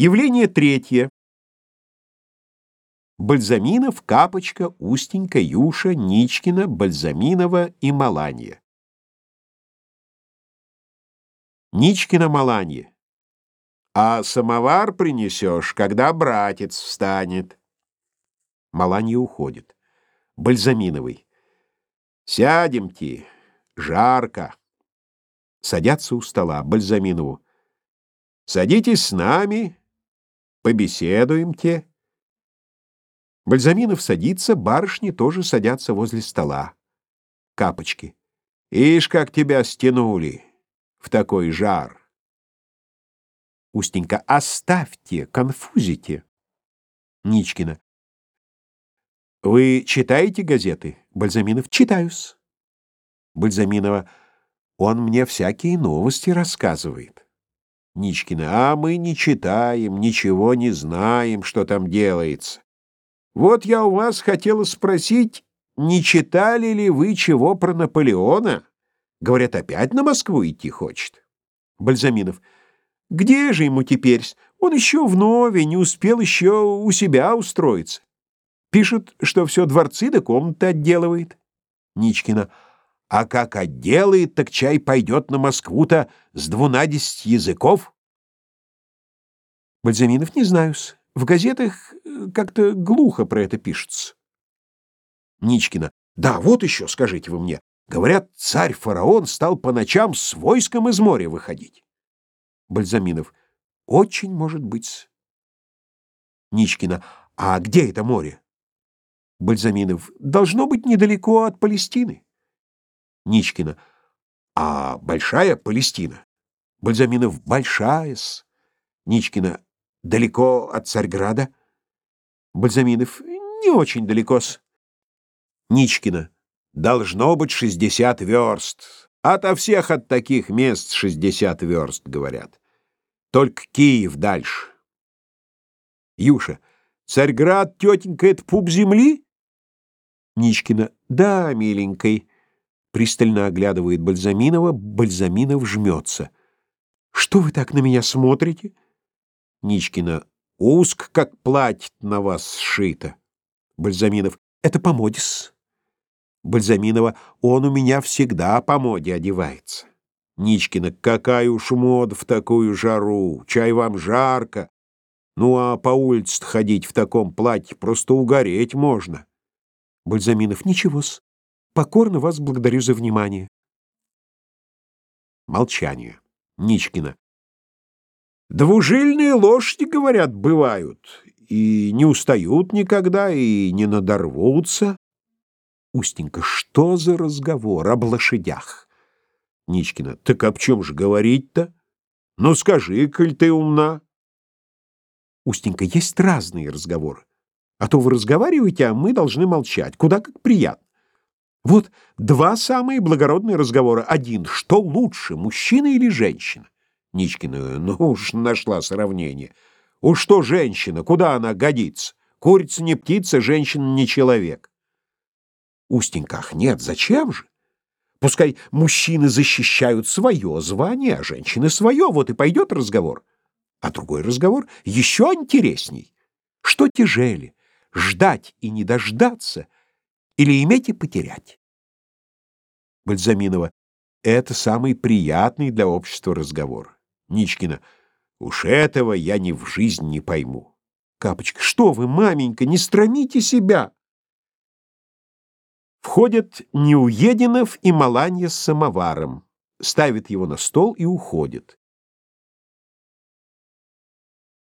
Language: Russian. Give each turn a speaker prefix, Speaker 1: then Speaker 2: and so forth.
Speaker 1: Явление третье. Бальзаминов, Капочка, Устенька, Юша, Ничкина, Бальзаминова и Маланья. Ничкина Маланья. А самовар принесешь, когда братец встанет. Маланья уходит. Бальзаминовый. Сядемте, жарко. Садятся у стола. Бальзаминову. Садитесь с нами, побеседуемте. Бальзаминов садится, барышни тоже садятся возле стола. Капочки. Ишь, как тебя стянули в такой жар. Устенька. Оставьте, конфузите. Ничкина. Вы читаете газеты? Бальзаминов. Читаюсь. Бальзаминова. Он мне всякие новости рассказывает. Ничкина. А мы не читаем, ничего не знаем, что там делается. Вот я у вас хотела спросить, не читали ли вы чего про Наполеона? Говорят, опять на Москву идти хочет. Бальзаминов. Где же ему теперь? Он еще в Нове, не успел еще у себя устроиться. Пишет, что все дворцы да комнаты отделывает. Ничкина. А как отделает, так чай пойдет на Москву-то с двунадесять языков? Бальзаминов не знаю-с. В газетах э, как-то глухо про это пишется. Ничкина. Да, вот еще, скажите вы мне. Говорят, царь-фараон стал по ночам с войском из моря выходить. Бальзаминов. Очень может быть. Ничкина. А где это море? Бальзаминов. Должно быть недалеко от Палестины. Ничкина. А большая Палестина? Бальзаминов. Большая-с. Ничкина. Далеко от Царьграда? Бальзаминов. Не очень далеко-с. Ничкина. Должно быть шестьдесят верст. Ото всех от таких мест шестьдесят верст, говорят. Только Киев дальше. Юша. Царьград, тетенька, это пуп земли? Ничкина. Да, миленькой. Пристально оглядывает Бальзаминова. Бальзаминов жмется. Что вы так на меня смотрите? Ничкина. Узк, как платье на вас сшито. Бальзаминов. Это по модис. Бальзаминова. Он у меня всегда по моде одевается. Ничкина. Какая уж мода в такую жару. Чай вам жарко. Ну а по улице ходить в таком платье просто угореть можно. Бальзаминов. Ничего-с. Покорно вас благодарю за внимание. Молчание. Ничкина. Двужильные лошади, говорят, бывают, и не устают никогда, и не надорвутся. Устенька, что за разговор об лошадях? Ничкина, так об чем же говорить-то? Ну скажи, коль ты умна. Устенька, есть разные разговоры. А то вы разговариваете, а мы должны молчать. Куда как приятно. Вот два самые благородные разговора. Один, что лучше, мужчина или женщина? Ничкина, ну уж нашла сравнение. Уж что женщина, куда она годится? Курица не птица, женщина не человек. Устеньках нет, зачем же? Пускай мужчины защищают свое звание, а женщины свое, вот и пойдет разговор. А другой разговор еще интересней. Что тяжели, ждать и не дождаться или иметь и потерять? Бальзаминова, это самый приятный для общества разговор. Ничкина. Уж этого я ни в жизнь не пойму. Капочка. Что вы, маменька, не стромите себя. Входят Неуединов и Маланья с самоваром. Ставит его на стол и уходит.